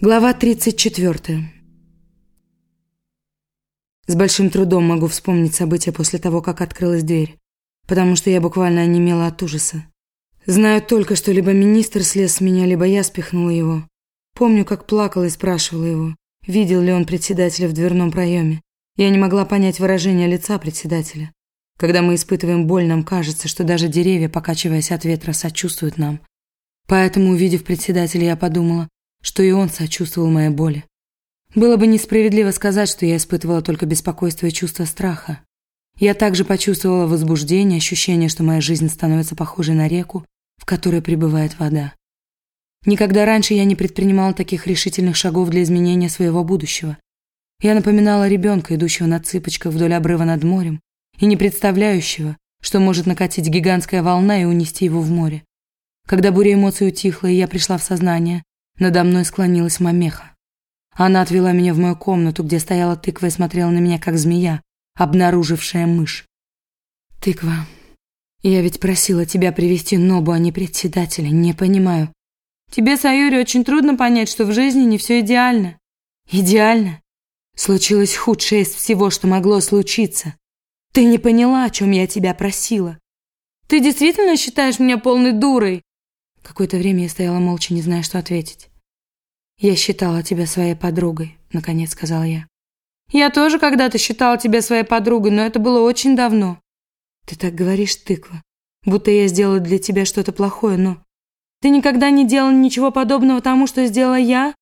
Глава 34. С большим трудом могу вспомнить события после того, как открылась дверь, потому что я буквально онемела от ужаса. Знаю только, что либо министр слез с меня, либо я спихнула его. Помню, как плакала и спрашивала его, видел ли он председателя в дверном проеме. Я не могла понять выражение лица председателя. Когда мы испытываем боль, нам кажется, что даже деревья, покачиваясь от ветра, сочувствуют нам. Поэтому, увидев председателя, я подумала, что и он сочувствовал моей боли. Было бы несправедливо сказать, что я испытывала только беспокойство и чувство страха. Я также почувствовала возбуждение, ощущение, что моя жизнь становится похожей на реку, в которой пребывает вода. Никогда раньше я не предпринимала таких решительных шагов для изменения своего будущего. Я напоминала ребенка, идущего на цыпочках вдоль обрыва над морем, и не представляющего, что может накатить гигантская волна и унести его в море. Когда буря эмоций утихла, и я пришла в сознание, надо мной склонилась мамеха. Она отвела меня в мою комнату, где стояла тыква и смотрела на меня, как змея, обнаружившая мышь. «Тыква, я ведь просила тебя привести Нобу, а не председателя, не понимаю». «Тебе, Саюри, очень трудно понять, что в жизни не все идеально». «Идеально? Случилось худшее из всего, что могло случиться. Ты не поняла, о чем я тебя просила». «Ты действительно считаешь меня полной дурой?» Какое-то время я стояла молча, не зная, что ответить. «Я считала тебя своей подругой», — наконец сказала я. «Я тоже когда-то считала тебя своей подругой, но это было очень давно». «Ты так говоришь, тыква, будто я сделала для тебя что-то плохое, но...» «Ты никогда не делал ничего подобного тому, что сделала я?»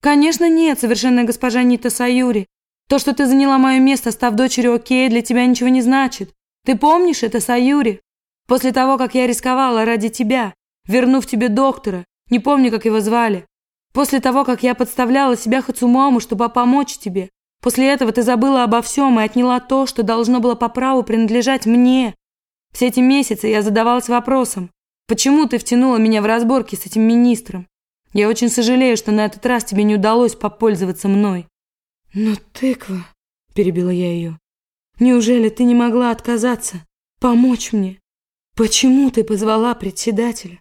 «Конечно нет, совершенная госпожа Нита Саюри. То, что ты заняла мое место, став дочерью Окея, для тебя ничего не значит. Ты помнишь это, Саюри? После того, как я рисковала ради тебя, вернув тебе доктора, не помню, как его звали. После того, как я подставляла себя Хацумаму, чтобы помочь тебе. После этого ты забыла обо всем и отняла то, что должно было по праву принадлежать мне. Все эти месяцы я задавалась вопросом, почему ты втянула меня в разборки с этим министром? Я очень сожалею, что на этот раз тебе не удалось попользоваться мной. Но тыква, перебила я ее, неужели ты не могла отказаться, помочь мне? Почему ты позвала председателя?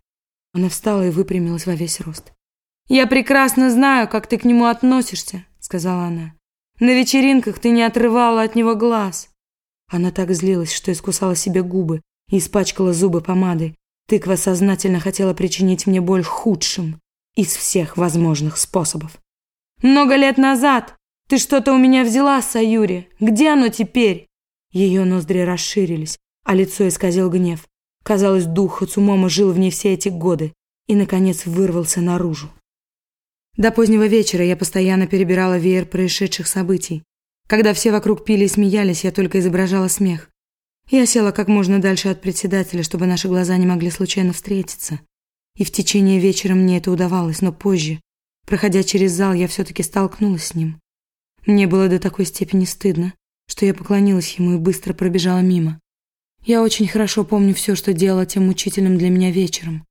Она встала и выпрямилась во весь рост. «Я прекрасно знаю, как ты к нему относишься», — сказала она. «На вечеринках ты не отрывала от него глаз». Она так злилась, что искусала себе губы и испачкала зубы помадой. Тыква сознательно хотела причинить мне боль худшим из всех возможных способов. «Много лет назад ты что-то у меня взяла, Саюри. Где оно теперь?» Ее ноздри расширились, а лицо исказил гнев. Казалось, дух Хацумома жил в ней все эти годы и, наконец, вырвался наружу. До позднего вечера я постоянно перебирала веер происшедших событий. Когда все вокруг пили и смеялись, я только изображала смех. Я села как можно дальше от председателя, чтобы наши глаза не могли случайно встретиться. И в течение вечера мне это удавалось, но позже, проходя через зал, я все-таки столкнулась с ним. Мне было до такой степени стыдно, что я поклонилась ему и быстро пробежала мимо. Я очень хорошо помню все, что делала тем мучительным для меня вечером.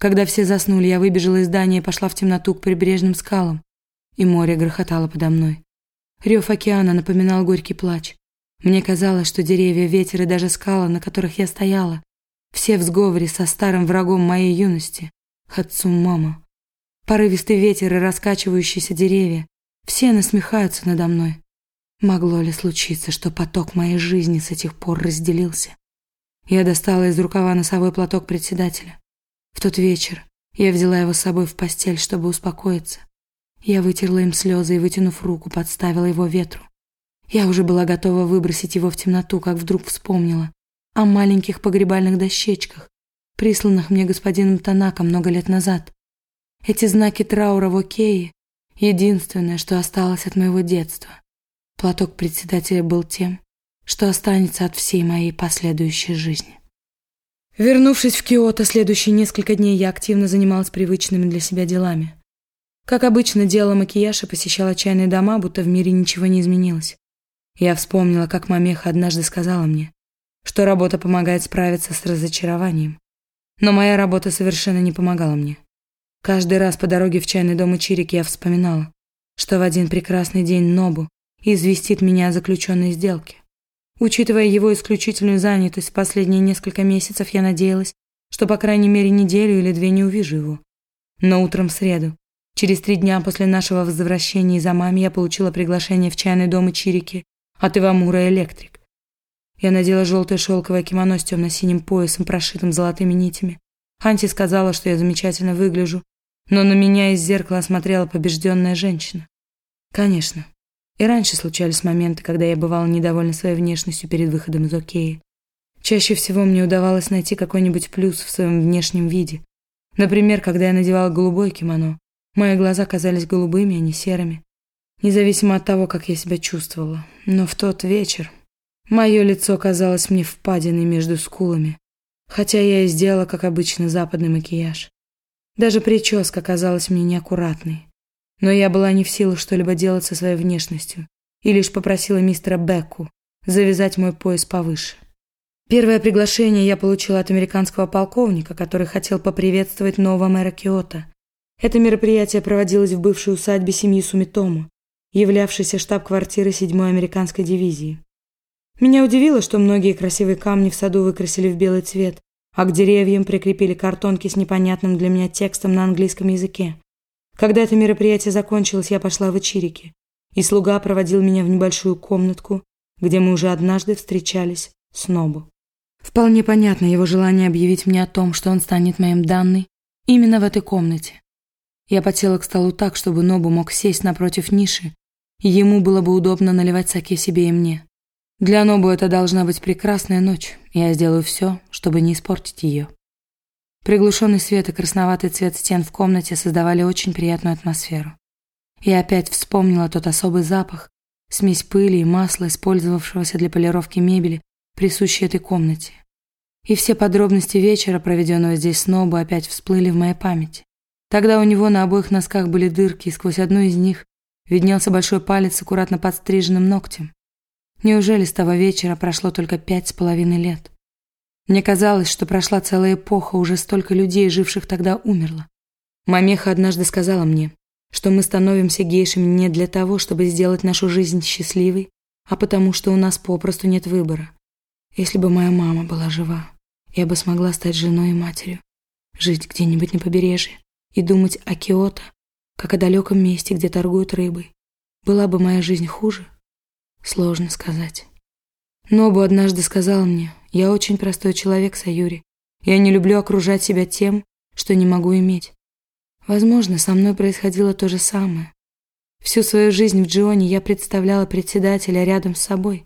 Когда все заснули, я выбежала из здания и пошла в темноту к прибрежным скалам, и море грохотало подо мной. Рев океана напоминал горький плач. Мне казалось, что деревья, ветер и даже скалы, на которых я стояла, все в сговоре со старым врагом моей юности, Хацумама. Порывистый ветер и раскачивающиеся деревья, все насмехаются надо мной. Могло ли случиться, что поток моей жизни с этих пор разделился? Я достала из рукава носовой платок председателя. В тот вечер я взяла его с собой в постель, чтобы успокоиться. Я вытерла им слезы и, вытянув руку, подставила его ветру. Я уже была готова выбросить его в темноту, как вдруг вспомнила о маленьких погребальных дощечках, присланных мне господином Танака много лет назад. Эти знаки траура в Окее — единственное, что осталось от моего детства. Платок председателя был тем, что останется от всей моей последующей жизни. Вернувшись в Киото, следующие несколько дней я активно занималась привычными для себя делами. Как обычно, делала макияж и посещала чайные дома, будто в мире ничего не изменилось. Я вспомнила, как мамеха однажды сказала мне, что работа помогает справиться с разочарованием. Но моя работа совершенно не помогала мне. Каждый раз по дороге в чайный дом Ичирик я вспоминала, что в один прекрасный день Нобу известит меня о заключенной сделке. Учитывая его исключительную занятость в последние несколько месяцев, я надеялась, что по крайней мере неделю или две не увижу его. Но утром в среду, Через три дня после нашего возвращения из Амами я получила приглашение в чайный дом Ичирики от Ивамура Электрик. Я надела желтое шелковое кимоно с темно-синим поясом, прошитым золотыми нитями. Ханти сказала, что я замечательно выгляжу, но на меня из зеркала смотрела побежденная женщина. Конечно, и раньше случались моменты, когда я бывала недовольна своей внешностью перед выходом из Океи. Чаще всего мне удавалось найти какой-нибудь плюс в своем внешнем виде. Например, когда я надевала голубое кимоно, мои глаза казались голубыми, а не серыми. Независимо от того, как я себя чувствовала. Но в тот вечер мое лицо казалось мне впадиной между скулами, хотя я и сделала, как обычно, западный макияж. Даже прическа казалась мне неаккуратной. Но я была не в силах что-либо делать со своей внешностью и лишь попросила мистера Бекку завязать мой пояс повыше. Первое приглашение я получила от американского полковника, который хотел поприветствовать нового мэра Киото. Это мероприятие проводилось в бывшей усадьбе семьи Сумитому, являвшейся штаб-квартирой 7-й американской дивизии. Меня удивило, что многие красивые камни в саду выкрасили в белый цвет, а к деревьям прикрепили картонки с непонятным для меня текстом на английском языке. Когда это мероприятие закончилось, я пошла в Ичирики, и слуга проводил меня в небольшую комнатку, где мы уже однажды встречались с Нобу. Вполне понятно его желание объявить мне о том, что он станет моим данной именно в этой комнате. Я потела к столу так, чтобы Нобу мог сесть напротив ниши, и ему было бы удобно наливать саке себе и мне. Для Нобу это должна быть прекрасная ночь, и я сделаю все, чтобы не испортить ее. Приглушенный свет и красноватый цвет стен в комнате создавали очень приятную атмосферу. Я опять вспомнила тот особый запах, смесь пыли и масла, использовавшегося для полировки мебели, присущей этой комнате. И все подробности вечера, проведенного здесь с Нобу, опять всплыли в моей памяти. Тогда у него на обоих носках были дырки, и сквозь одну из них виднелся большой палец с аккуратно подстриженным ногтем. Неужели с того вечера прошло только пять с половиной лет? Мне казалось, что прошла целая эпоха, уже столько людей, живших тогда, умерло. Мамеха однажды сказала мне, что мы становимся гейшами не для того, чтобы сделать нашу жизнь счастливой, а потому что у нас попросту нет выбора. Если бы моя мама была жива, я бы смогла стать женой и матерью, жить где-нибудь на побережье и думать о Киото, как о далеком месте, где торгуют рыбой. Была бы моя жизнь хуже? Сложно сказать. Нобу однажды сказал мне, я очень простой человек, Саюри. Я не люблю окружать себя тем, что не могу иметь. Возможно, со мной происходило то же самое. Всю свою жизнь в Джионе я представляла председателя рядом с собой,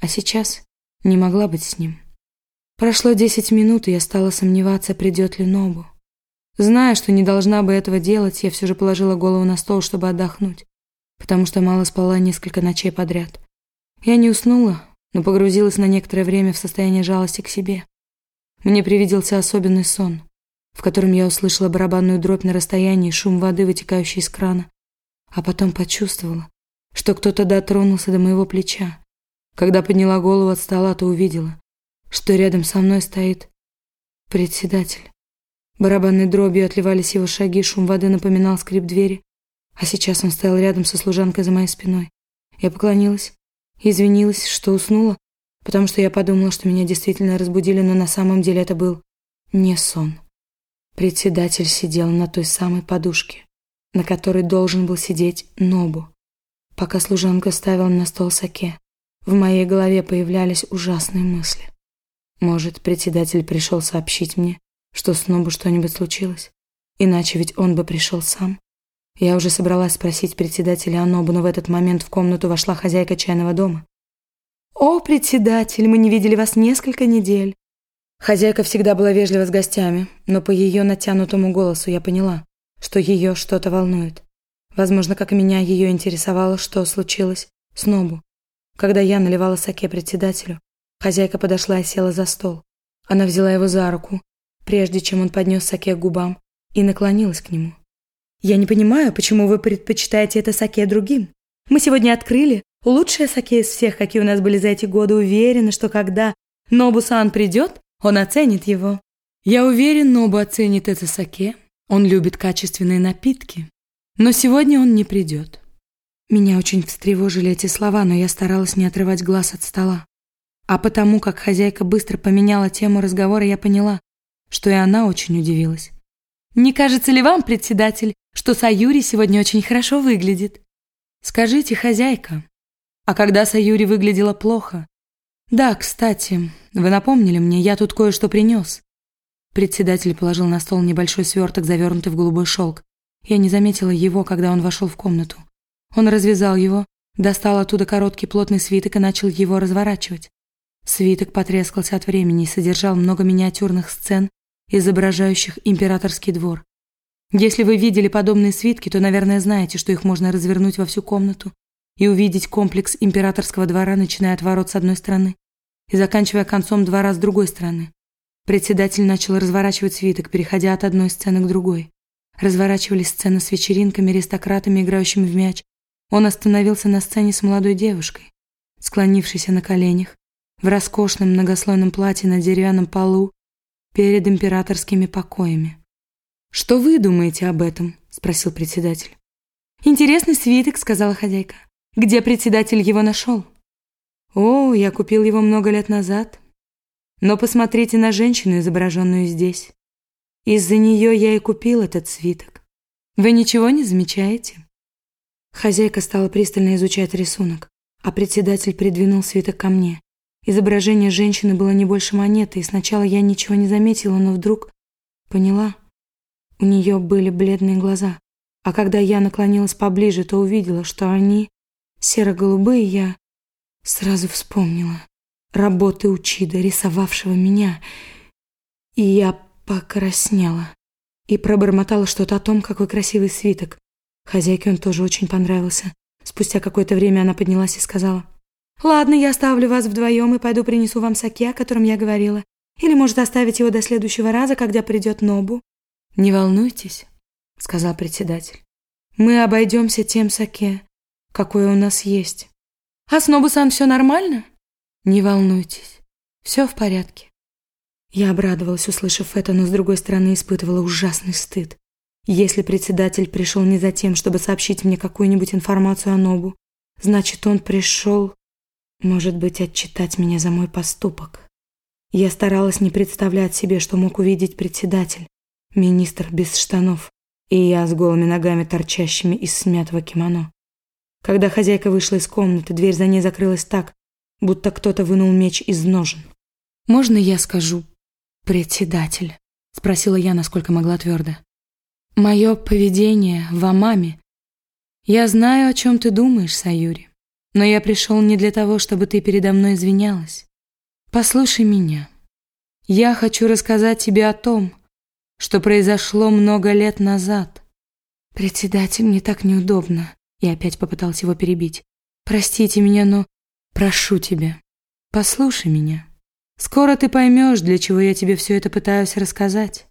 а сейчас не могла быть с ним. Прошло десять минут, и я стала сомневаться, придет ли Нобу. Зная, что не должна бы этого делать, я все же положила голову на стол, чтобы отдохнуть, потому что мало спала несколько ночей подряд. Я не уснула, но погрузилась на некоторое время в состояние жалости к себе. Мне привиделся особенный сон, в котором я услышала барабанную дробь на расстоянии, шум воды, вытекающей из крана, а потом почувствовала, что кто-то дотронулся до моего плеча. Когда подняла голову от стола, то увидела, что рядом со мной стоит председатель. Барабанной дробью отливались его шаги, шум воды напоминал скрип двери, а сейчас он стоял рядом со служанкой за моей спиной. Я поклонилась и извинилась, что уснула, потому что я подумала, что меня действительно разбудили, но на самом деле это был не сон. Председатель сидел на той самой подушке, на которой должен был сидеть Нобу, пока служанка ставила на стол саке. В моей голове появлялись ужасные мысли. Может, председатель пришел сообщить мне, что с Нобу что-нибудь случилось? Иначе ведь он бы пришел сам. Я уже собралась спросить председателя о Нобу, но в этот момент в комнату вошла хозяйка чайного дома. «О, председатель, мы не видели вас несколько недель». Хозяйка всегда была вежлива с гостями, но по ее натянутому голосу я поняла, что ее что-то волнует. Возможно, как и меня, ее интересовало, что случилось с Нобу. Когда я наливала саке председателю, хозяйка подошла и села за стол. Она взяла его за руку, прежде чем он поднес саке к губам, и наклонилась к нему. «Я не понимаю, почему вы предпочитаете это саке другим. Мы сегодня открыли лучшее саке из всех, какие у нас были за эти годы. Уверена, что когда Нобу-сан придет, он оценит его». «Я уверен, Нобу оценит это саке. Он любит качественные напитки. Но сегодня он не придет. Меня очень встревожили эти слова, но я старалась не отрывать глаз от стола. А потому, как хозяйка быстро поменяла тему разговора, я поняла, что и она очень удивилась. Не кажется ли вам, председатель, что Саюри сегодня очень хорошо выглядит? Скажите, хозяйка, а когда Саюри выглядела плохо? Да, кстати, вы напомнили мне, я тут кое-что принес. Председатель положил на стол небольшой сверток, завернутый в голубой шелк. Я не заметила его, когда он вошел в комнату. Он развязал его, достал оттуда короткий плотный свиток и начал его разворачивать. Свиток потрескался от времени и содержал много миниатюрных сцен, изображающих императорский двор. Если вы видели подобные свитки, то, наверное, знаете, что их можно развернуть во всю комнату и увидеть комплекс императорского двора, начиная от ворот с одной стороны и заканчивая концом двора с другой стороны. Председатель начал разворачивать свиток, переходя от одной сцены к другой. Разворачивались сцены с вечеринками, аристократами, играющими в мяч. Он остановился на сцене с молодой девушкой, склонившейся на коленях, в роскошном многослойном платье на деревянном полу перед императорскими покоями. «Что вы думаете об этом?» – спросил председатель. «Интересный свиток», – сказала хозяйка. «Где председатель его нашел?» «О, я купил его много лет назад. Но посмотрите на женщину, изображенную здесь. Из-за нее я и купил этот свиток. Вы ничего не замечаете?» Хозяйка стала пристально изучать рисунок, а председатель придвинул свиток ко мне. Изображение женщины было не больше монеты, и сначала я ничего не заметила, но вдруг поняла. У нее были бледные глаза, а когда я наклонилась поближе, то увидела, что они серо-голубые, я сразу вспомнила работы Учида, рисовавшего меня, и я покраснела и пробормотала что-то о том, какой красивый свиток. Хозяйке он тоже очень понравился. Спустя какое-то время она поднялась и сказала — Ладно, я оставлю вас вдвоем и пойду принесу вам саке, о котором я говорила. Или, может, оставить его до следующего раза, когда придет Нобу. Не волнуйтесь, сказал председатель. Мы обойдемся тем саке, какое у нас есть. А с Нобу-сан все нормально? Не волнуйтесь, все в порядке. Я обрадовалась, услышав это, но с другой стороны испытывала ужасный стыд. Если председатель пришел не за тем, чтобы сообщить мне какую-нибудь информацию о Нобу, значит, он пришел может быть, отчитать меня за мой поступок. Я старалась не представлять себе, что мог увидеть председатель, министр без штанов, и я с голыми ногами, торчащими из смятого кимоно. Когда хозяйка вышла из комнаты, дверь за ней закрылась так, будто кто-то вынул меч из ножен. «Можно я скажу «председатель»?» — спросила я, насколько могла твердо. «Мое поведение в Амаме. Я знаю, о чем ты думаешь, Саюри. Но я пришел не для того, чтобы ты передо мной извинялась. Послушай меня. Я хочу рассказать тебе о том, что произошло много лет назад. Председатель, мне так неудобно. Я опять попытался его перебить. Простите меня, но прошу тебя, послушай меня. Скоро ты поймешь, для чего я тебе все это пытаюсь рассказать.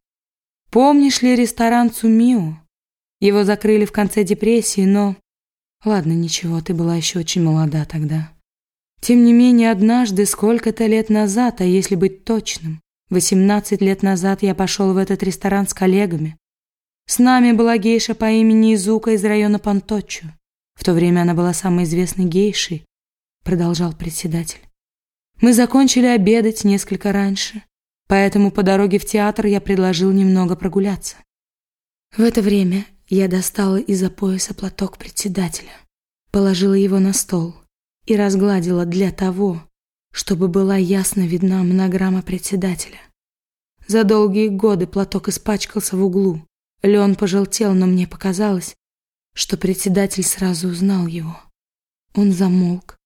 Помнишь ли ресторан Цумио? Его закрыли в конце депрессии, но Ладно, ничего, ты была еще очень молода тогда. Тем не менее, однажды, сколько-то лет назад, а если быть точным, 18 лет назад я пошел в этот ресторан с коллегами. С нами была гейша по имени Изука из района Панточчо. В то время она была самой известной гейшей, продолжал председатель. Мы закончили обедать несколько раньше, поэтому по дороге в театр я предложил немного прогуляться. В это время я достала из-за пояса платок председателя, положила его на стол и разгладила для того, чтобы была ясно видна монограмма председателя. За долгие годы платок испачкался в углу. Леон пожелтел, но мне показалось, что председатель сразу узнал его. Он замолк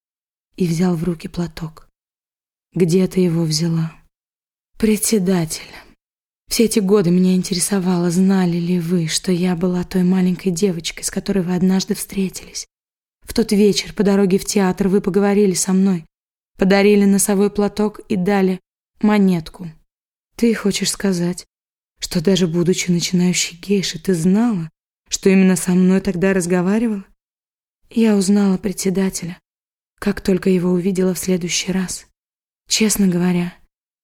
и взял в руки платок. Где ты его взяла? Председатель. Все эти годы меня интересовало, знали ли вы, что я была той маленькой девочкой, с которой вы однажды встретились. В тот вечер по дороге в театр вы поговорили со мной, подарили носовой платок и дали монетку. Ты хочешь сказать, что даже будучи начинающей гейшей, ты знала, что именно со мной тогда разговаривала? Я узнала председателя, как только его увидела в следующий раз. Честно говоря,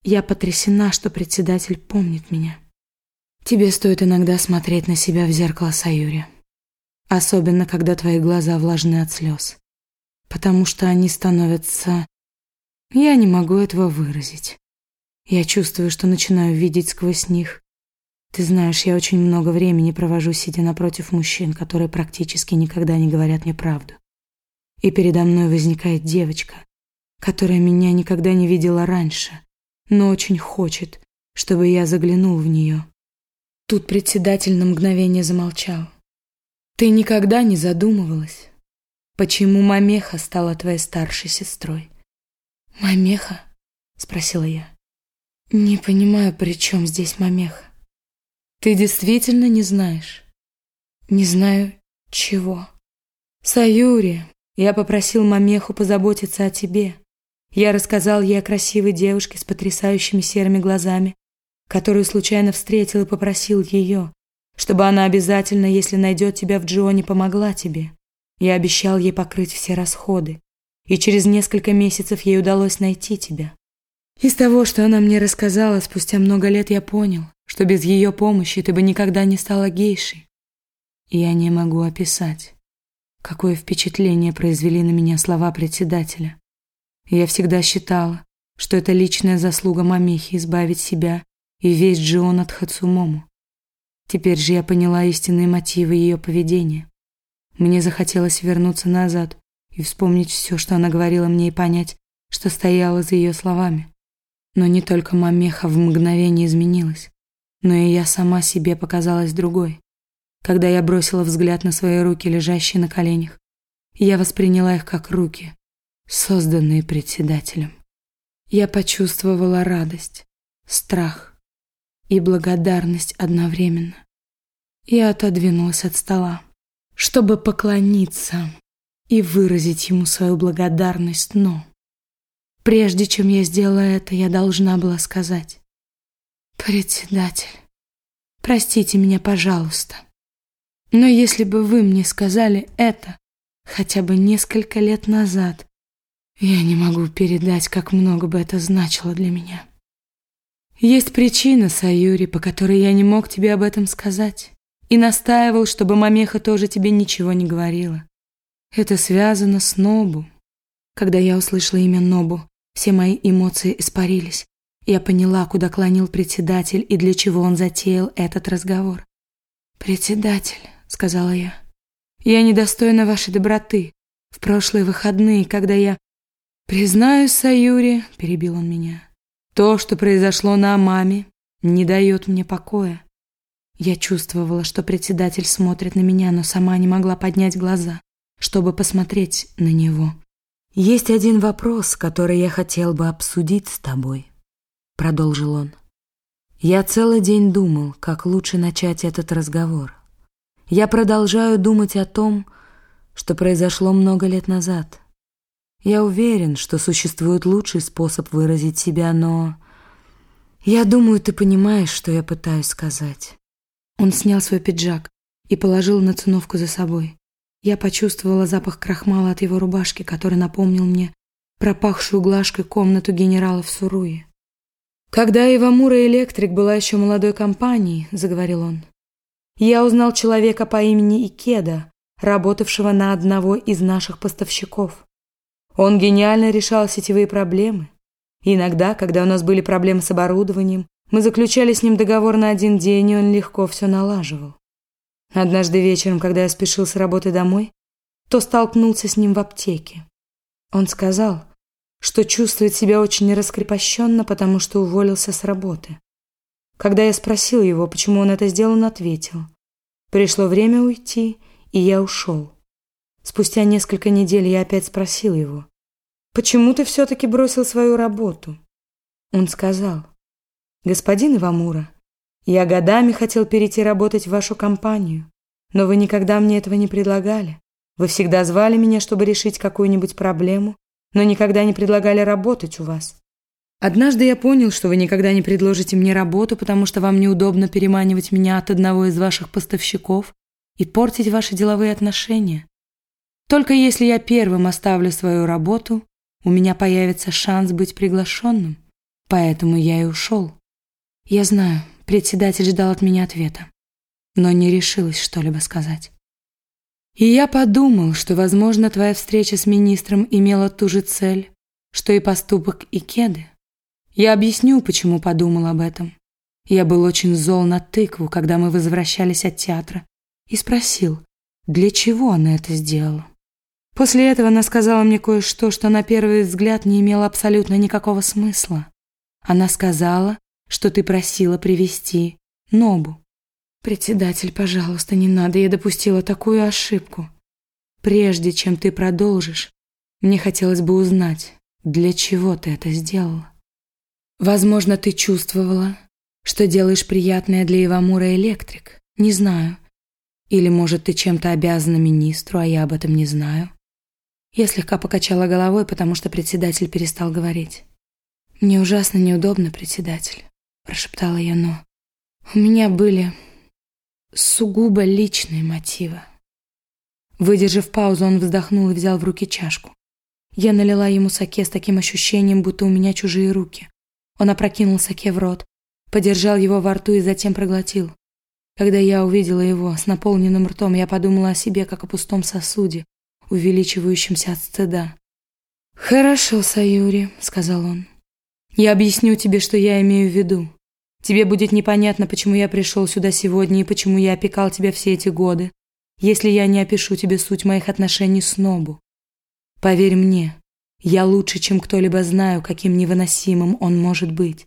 я потрясена, что председатель помнит меня. Тебе стоит иногда смотреть на себя в зеркало Саюри. Особенно, когда твои глаза влажны от слез. Потому что они становятся... Я не могу этого выразить. Я чувствую, что начинаю видеть сквозь них. Ты знаешь, я очень много времени провожу, сидя напротив мужчин, которые практически никогда не говорят мне правду. И передо мной возникает девочка, которая меня никогда не видела раньше, но очень хочет, чтобы я заглянул в нее. Тут председатель на мгновение замолчал. Ты никогда не задумывалась, почему Мамеха стала твоей старшей сестрой? Мамеха? Спросила я. Не понимаю, при чем здесь Мамеха. Ты действительно не знаешь? Не знаю чего. Саюри, я попросил Мамеху позаботиться о тебе. Я рассказал ей о красивой девушке с потрясающими серыми глазами, которую случайно встретил и попросил ее, чтобы она обязательно, если найдет тебя в Джоне, помогла тебе. Я обещал ей покрыть все расходы, и через несколько месяцев ей удалось найти тебя. Из того, что она мне рассказала, спустя много лет я понял, что без ее помощи ты бы никогда не стала гейшей. И я не могу описать, какое впечатление произвели на меня слова председателя. Я всегда считала, что это личная заслуга Мамехи избавить себя и весь Джион от Хацумому. Теперь же я поняла истинные мотивы ее поведения. Мне захотелось вернуться назад и вспомнить все, что она говорила мне, и понять, что стояло за ее словами. Но не только Мамеха в мгновение изменилась, но и я сама себе показалась другой. Когда я бросила взгляд на свои руки, лежащие на коленях, я восприняла их как руки, созданные председателем. Я почувствовала радость, страх и благодарность одновременно. Я отодвинулась от стола, чтобы поклониться и выразить ему свою благодарность, но прежде чем я сделала это, я должна была сказать: "Председатель, простите меня, пожалуйста. Но если бы вы мне сказали это хотя бы несколько лет назад, я не могу передать, как много бы это значило для меня. Есть причина, Саюри, по которой я не мог тебе об этом сказать, и настаивал, чтобы Мамеха тоже тебе ничего не говорила. Это связано с Нобу. Когда я услышала имя Нобу, все мои эмоции испарились. Я поняла, куда клонил председатель и для чего он затеял этот разговор. «Председатель», — сказала я, — «я недостойна вашей доброты. В прошлые выходные, когда я «Признаюсь, Саюри», — перебил он меня, — «то, что произошло на маме, не дает мне покоя». Я чувствовала, что председатель смотрит на меня, но сама не могла поднять глаза, чтобы посмотреть на него. «Есть один вопрос, который я хотел бы обсудить с тобой», — продолжил он. «Я целый день думал, как лучше начать этот разговор. Я продолжаю думать о том, что произошло много лет назад». Я уверен, что существует лучший способ выразить себя, но... Я думаю, ты понимаешь, что я пытаюсь сказать. Он снял свой пиджак и положил на циновку за собой. Я почувствовала запах крахмала от его рубашки, который напомнил мне пропахшую глажкой комнату генерала в Суруе. «Когда Ивамура Электрик была еще молодой компанией», — заговорил он, «я узнал человека по имени Икеда, работавшего на одного из наших поставщиков. Он гениально решал сетевые проблемы. иногда, когда у нас были проблемы с оборудованием, мы заключали с ним договор на один день, и он легко все налаживал. Однажды вечером, когда я спешил с работы домой, то столкнулся с ним в аптеке. Он сказал, что чувствует себя очень раскрепощенно, потому что уволился с работы. Когда я спросил его, почему он это сделал, он ответил. Пришло время уйти, и я ушел. Спустя несколько недель я опять спросил его, «Почему ты все-таки бросил свою работу?» Он сказал, «Господин Ивамура, я годами хотел перейти работать в вашу компанию, но вы никогда мне этого не предлагали. Вы всегда звали меня, чтобы решить какую-нибудь проблему, но никогда не предлагали работать у вас. Однажды я понял, что вы никогда не предложите мне работу, потому что вам неудобно переманивать меня от одного из ваших поставщиков и портить ваши деловые отношения. Только если я первым оставлю свою работу, у меня появится шанс быть приглашенным. Поэтому я и ушел. Я знаю, председатель ждал от меня ответа, но не решилась что-либо сказать. И я подумал, что, возможно, твоя встреча с министром имела ту же цель, что и поступок Икеды. Я объясню, почему подумал об этом. Я был очень зол на тыкву, когда мы возвращались от театра, и спросил, для чего она это сделала. После этого она сказала мне кое-что, что на первый взгляд не имело абсолютно никакого смысла. Она сказала, что ты просила привести Нобу. Председатель, пожалуйста, не надо, я допустила такую ошибку. Прежде чем ты продолжишь, мне хотелось бы узнать, для чего ты это сделала. Возможно, ты чувствовала, что делаешь приятное для Ивамура Электрик. Не знаю. Или, может, ты чем-то обязана министру, а я об этом не знаю. Я слегка покачала головой, потому что председатель перестал говорить. «Мне ужасно неудобно, председатель», – прошептала я, но у меня были сугубо личные мотивы. Выдержав паузу, он вздохнул и взял в руки чашку. Я налила ему саке с таким ощущением, будто у меня чужие руки. Он опрокинул саке в рот, подержал его во рту и затем проглотил. Когда я увидела его с наполненным ртом, я подумала о себе, как о пустом сосуде, увеличивающемся от стыда. «Хорошо, Саюри», — сказал он. «Я объясню тебе, что я имею в виду. Тебе будет непонятно, почему я пришел сюда сегодня и почему я опекал тебя все эти годы, если я не опишу тебе суть моих отношений с Нобу. Поверь мне, я лучше, чем кто-либо знаю, каким невыносимым он может быть.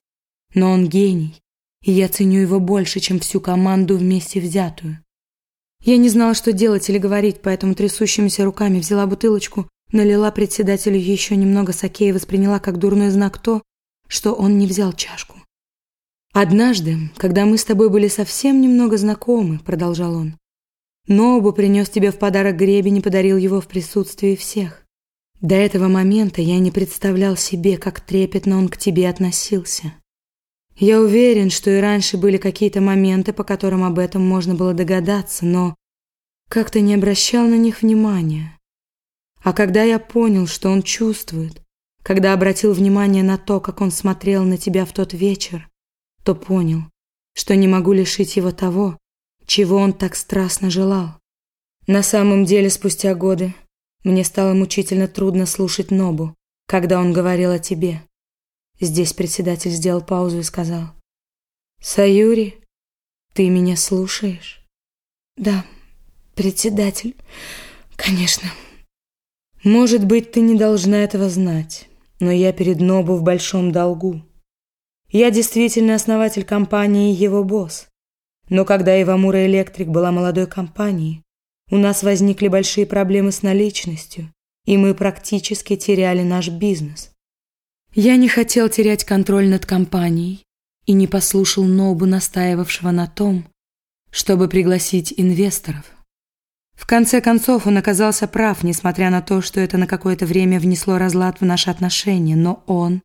Но он гений, и я ценю его больше, чем всю команду вместе взятую. Я не знала, что делать или говорить, поэтому трясущимися руками взяла бутылочку, налила председателю еще немного саке и восприняла как дурной знак то, что он не взял чашку. «Однажды, когда мы с тобой были совсем немного знакомы», — продолжал он, «Нобу принес тебе в подарок гребень и подарил его в присутствии всех. До этого момента я не представлял себе, как трепетно он к тебе относился. Я уверен, что и раньше были какие-то моменты, по которым об этом можно было догадаться, но как-то не обращал на них внимания. А когда я понял, что он чувствует, когда обратил внимание на то, как он смотрел на тебя в тот вечер, то понял, что не могу лишить его того, чего он так страстно желал. На самом деле, спустя годы мне стало мучительно трудно слушать Нобу, когда он говорил о тебе. Здесь председатель сделал паузу и сказал. «Саюри, ты меня слушаешь?» «Да, председатель, конечно». «Может быть, ты не должна этого знать, но я перед Нобу в большом долгу. Я действительно основатель компании и его босс. Но когда Ивамура Электрик была молодой компанией, у нас возникли большие проблемы с наличностью, и мы практически теряли наш бизнес. Я не хотел терять контроль над компанией и не послушал Нобу, настаивавшего на том, чтобы пригласить инвесторов. В конце концов, он оказался прав, несмотря на то, что это на какое-то время внесло разлад в наши отношения, но он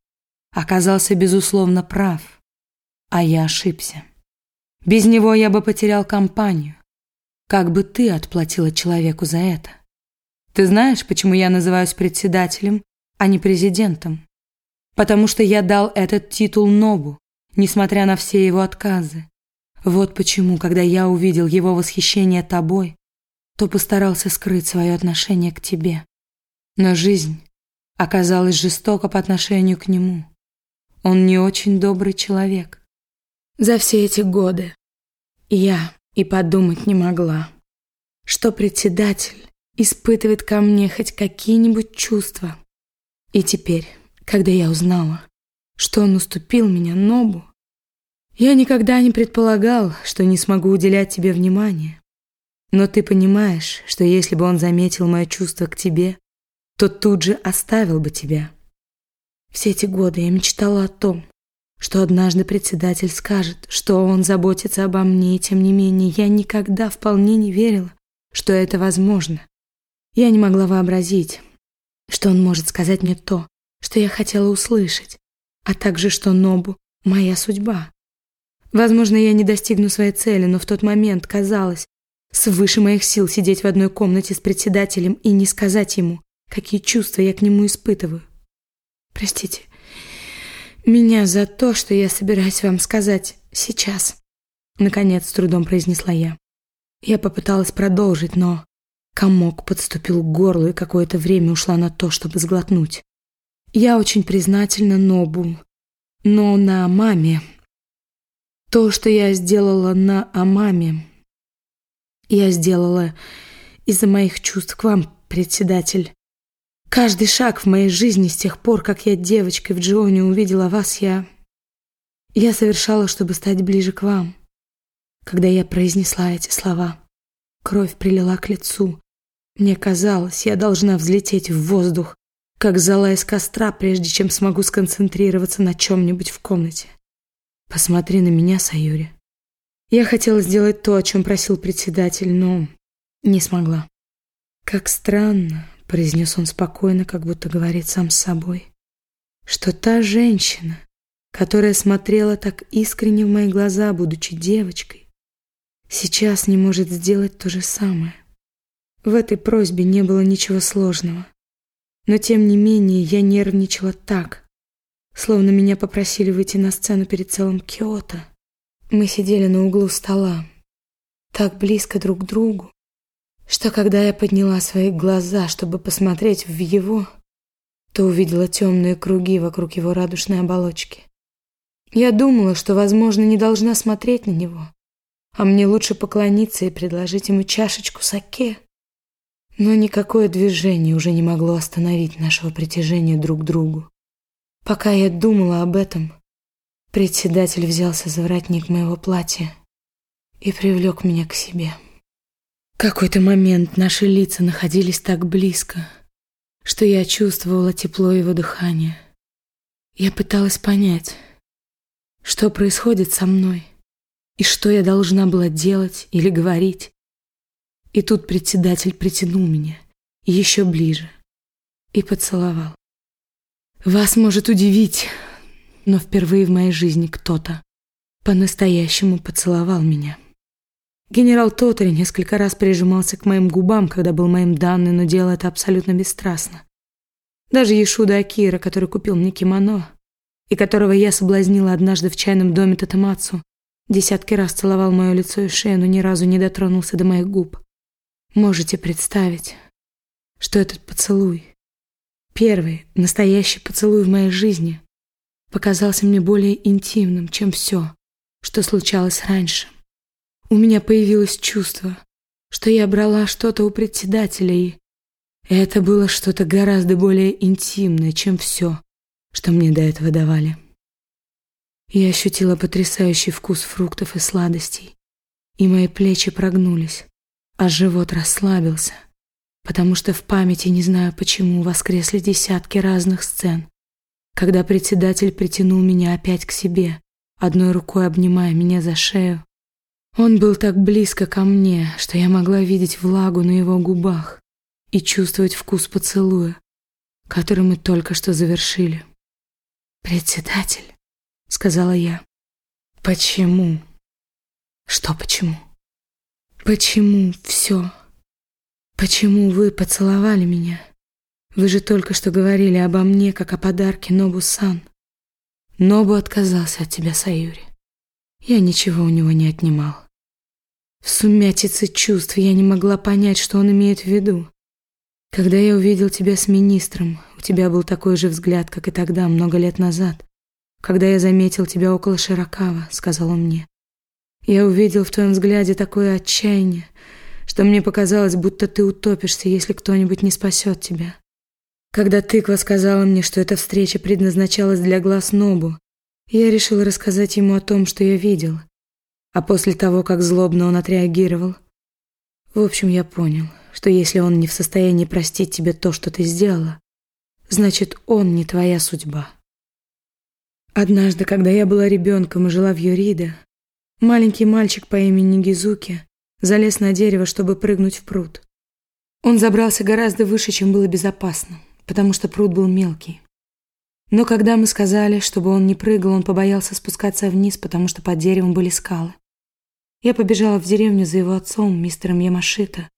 оказался безусловно прав, а я ошибся. Без него я бы потерял компанию. Как бы ты отплатила человеку за это? Ты знаешь, почему я называюсь председателем, а не президентом? Потому что я дал этот титул Нобу, несмотря на все его отказы. Вот почему, когда я увидел его восхищение тобой, то постарался скрыть свое отношение к тебе. Но жизнь оказалась жестока по отношению к нему. Он не очень добрый человек. За все эти годы я и подумать не могла, что председатель испытывает ко мне хоть какие-нибудь чувства. И теперь, когда я узнала, что он уступил меня Нобу, я никогда не предполагал, что не смогу уделять тебе внимание. Но ты понимаешь, что если бы он заметил мое чувство к тебе, то тут же оставил бы тебя. Все эти годы я мечтала о том, что однажды председатель скажет, что он заботится обо мне, и тем не менее я никогда вполне не верила, что это возможно. Я не могла вообразить, что он может сказать мне то, что я хотела услышать, а также что Нобу — моя судьба. Возможно, я не достигну своей цели, но в тот момент казалось свыше моих сил сидеть в одной комнате с председателем и не сказать ему, какие чувства я к нему испытываю. Простите, меня за то, что я собираюсь вам сказать сейчас. Наконец, с трудом произнесла я. Я попыталась продолжить, но комок подступил к горлу и какое-то время ушла на то, чтобы сглотнуть. Я очень признательна Нобу, но на маме То, что я сделала на Амаме, я сделала из-за моих чувств к вам, председатель. Каждый шаг в моей жизни с тех пор, как я девочкой в Джоне увидела вас, я... Я совершала, чтобы стать ближе к вам. Когда я произнесла эти слова, кровь прилила к лицу. Мне казалось, я должна взлететь в воздух, как зала из костра, прежде чем смогу сконцентрироваться на чем-нибудь в комнате. Посмотри на меня, Саюри. Я хотела сделать то, о чем просил председатель, но не смогла. Как странно, произнес он спокойно, как будто говорит сам с собой, что та женщина, которая смотрела так искренне в мои глаза, будучи девочкой, сейчас не может сделать то же самое. В этой просьбе не было ничего сложного. Но тем не менее я нервничала так, словно меня попросили выйти на сцену перед целым Киото. Мы сидели на углу стола, так близко друг к другу, что когда я подняла свои глаза, чтобы посмотреть в его, то увидела темные круги вокруг его радужной оболочки. Я думала, что, возможно, не должна смотреть на него, а мне лучше поклониться и предложить ему чашечку саке. Но никакое движение уже не могло остановить нашего притяжения друг к другу. Пока я думала об этом, председатель взялся за воротник моего платья и привлек меня к себе. Какой-то момент наши лица находились так близко, что я чувствовала тепло его дыхания. Я пыталась понять, что происходит со мной и что я должна была делать или говорить, и тут председатель притянул меня еще ближе и поцеловал. Вас может удивить, но впервые в моей жизни кто-то по-настоящему поцеловал меня. Генерал Тотари несколько раз прижимался к моим губам, когда был моим данным, но делал это абсолютно бесстрастно. Даже Ешуда Акира, который купил мне кимоно, и которого я соблазнила однажды в чайном доме Татамацу, десятки раз целовал мое лицо и шею, но ни разу не дотронулся до моих губ. Можете представить, что этот поцелуй, первый настоящий поцелуй в моей жизни, показался мне более интимным, чем все, что случалось раньше. У меня появилось чувство, что я брала что-то у председателя, и это было что-то гораздо более интимное, чем все, что мне до этого давали. Я ощутила потрясающий вкус фруктов и сладостей, и мои плечи прогнулись а живот расслабился, потому что в памяти, не знаю почему, воскресли десятки разных сцен, когда председатель притянул меня опять к себе, одной рукой обнимая меня за шею. Он был так близко ко мне, что я могла видеть влагу на его губах и чувствовать вкус поцелуя, который мы только что завершили. «Председатель», — сказала я. «Почему?» «Что почему?» Почему все? Почему вы поцеловали меня? Вы же только что говорили обо мне, как о подарке Нобу-сан. Нобу отказался от тебя, Саюри. Я ничего у него не отнимал. В сумятице чувств я не могла понять, что он имеет в виду. Когда я увидел тебя с министром, у тебя был такой же взгляд, как и тогда, много лет назад. Когда я заметил тебя около Широкава, сказал он мне. Я увидел в твоем взгляде такое отчаяние, что мне показалось, будто ты утопишься, если кто-нибудь не спасет тебя. Когда тыква сказала мне, что эта встреча предназначалась для глаз Нобу, я решил рассказать ему о том, что я видел. А после того, как злобно он отреагировал, в общем, я понял, что если он не в состоянии простить тебе то, что ты сделала, значит, он не твоя судьба. Однажды, когда я была ребенком и жила в Юрида, Маленький мальчик по имени Гизуки залез на дерево, чтобы прыгнуть в пруд. Он забрался гораздо выше, чем было безопасно, потому что пруд был мелкий. Но когда мы сказали, чтобы он не прыгал, он побоялся спускаться вниз, потому что под деревом были скалы. Я побежала в деревню за его отцом, мистером Ямашита.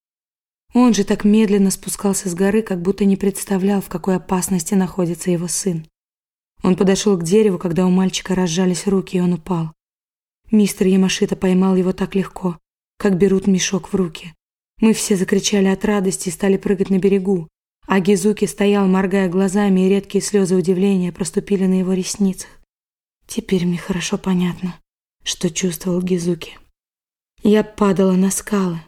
Он же так медленно спускался с горы, как будто не представлял, в какой опасности находится его сын. Он подошел к дереву, когда у мальчика разжались руки, и он упал. Мистер Ямашита поймал его так легко, как берут мешок в руки. Мы все закричали от радости и стали прыгать на берегу, а Гизуки стоял, моргая глазами, и редкие слезы удивления проступили на его ресницах. Теперь мне хорошо понятно, что чувствовал Гизуки. Я падала на скалы,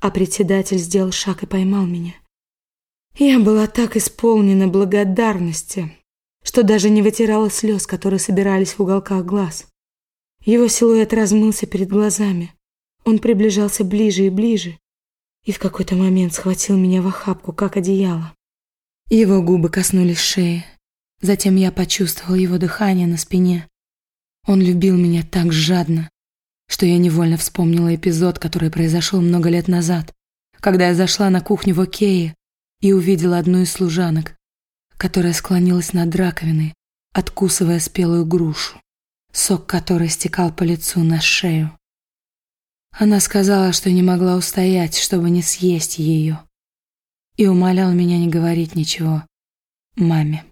а председатель сделал шаг и поймал меня. Я была так исполнена благодарности, что даже не вытирала слез, которые собирались в уголках глаз. Его силуэт размылся перед глазами. Он приближался ближе и ближе, и в какой-то момент схватил меня в охапку, как одеяло. Его губы коснулись шеи. Затем я почувствовал его дыхание на спине. Он любил меня так жадно, что я невольно вспомнила эпизод, который произошел много лет назад, когда я зашла на кухню в Окее и увидела одну из служанок, которая склонилась над раковиной, откусывая спелую грушу, сок которой стекал по лицу на шею. Она сказала, что не могла устоять, чтобы не съесть ее, и умоляла меня не говорить ничего маме.